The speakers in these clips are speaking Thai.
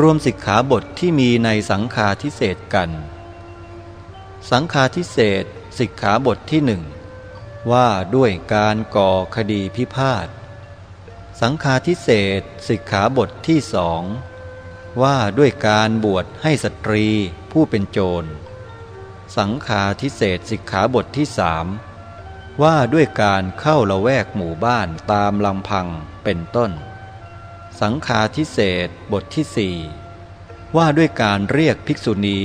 รวมสิกขาบทที่มีในสังฆาทิเศษกัน สังฆาทิเศษสิกขาบทที่หนึ่งว่าด้วยการก่อคดีพิพาท สังฆาทิเศษสิกขาบทที่สองว่าด้วยการบวชให้สตรีผู้เป็นโจร สังฆาทิเศษสิกขาบทที่สามว่าด้วยการเข้าละแวกหมู่บ้านตามลำพังเป็นต้น สังฆาทิเศษบทที่สี่ว่าด้วยการเรียกภิกษุณี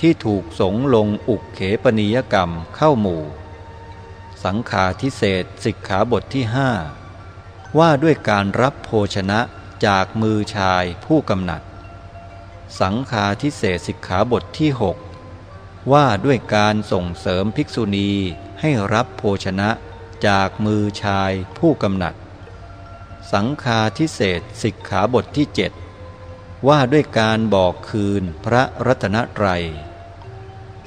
ที่ถูกสงลงอุกเขปนิยกรรมเข้าหมู่ สังฆาทิเศษสิกขาบทที่ห้าว่าด้วยการรับโภชนะจากมือชายผู้กำหนัด สังฆาทิเศษสิกขาบทที่หกว่าด้วยการส่งเสริมภิกษุณีให้รับโภชนะจากมือชายผู้กำหนัด สังฆาทิเศษสิกขาบทที่เจ็ดว่าด้วยการบอกคืนพระรัตนตรัย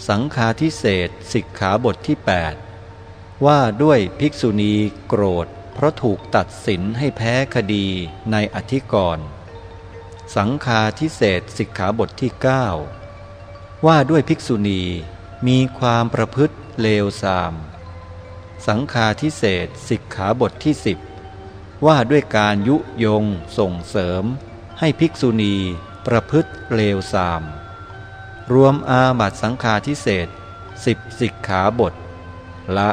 สังฆาทิเศษสิกขาบทที่ 8 ว่าด้วยภิกษุณีโกรธ เพราะถูกตัดสินให้แพ้คดีในอธิกรณ์สังฆาทิเศษสิกขาบทที่ 9 ว่าด้วยภิกษุณีมีความประพฤติเลวทราม สังฆาทิเศษสิกขาบทที่สิบ ว่าด้วยการยุยงส่งเสริม ให้ภิกษุณีประพฤติเลวทราม รวมอาบัตสังฆาทิเศษสิบสิกขาบท ละ